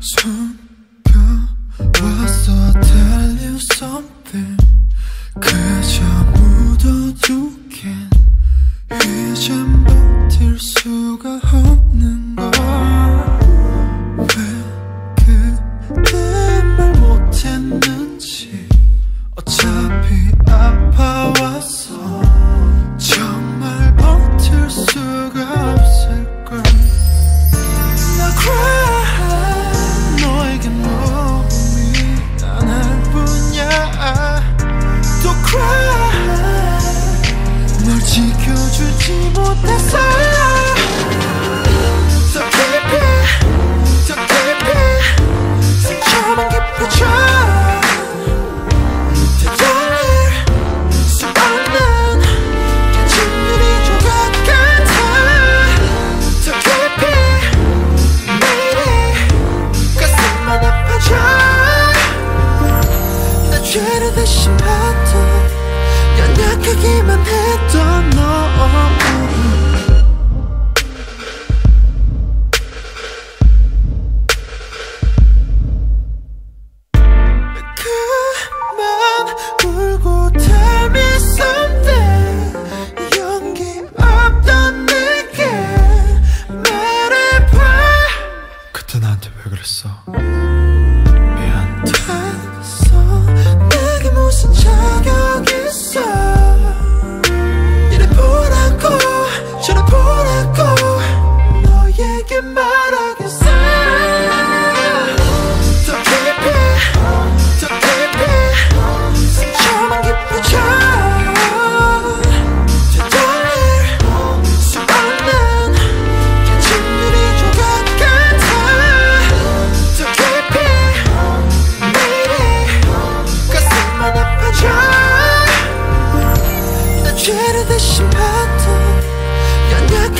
숨겨왔어. Tell you 그저 묻어두긴 이젠 버틸 수가 없는 걸왜 그때 말 못했는지. 어차피 지켜 나한테 왜 그랬어? 미안 됐어. 내게 무슨 자격 있어? 이래 보라고 저래 보라고 너에게 말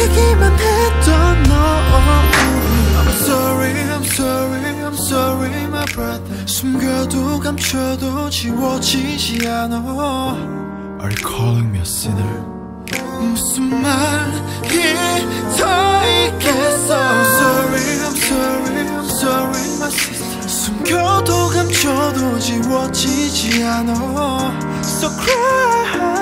연약하기만 했던 너 I'm sorry I'm sorry I'm sorry my brother 숨겨도 감춰도 지워지지 않아 Are you calling me a sinner? 무슨 말이 더 있겠어 I'm sorry I'm sorry I'm sorry my sister 숨겨도 감춰도 지워지지 않아 So cry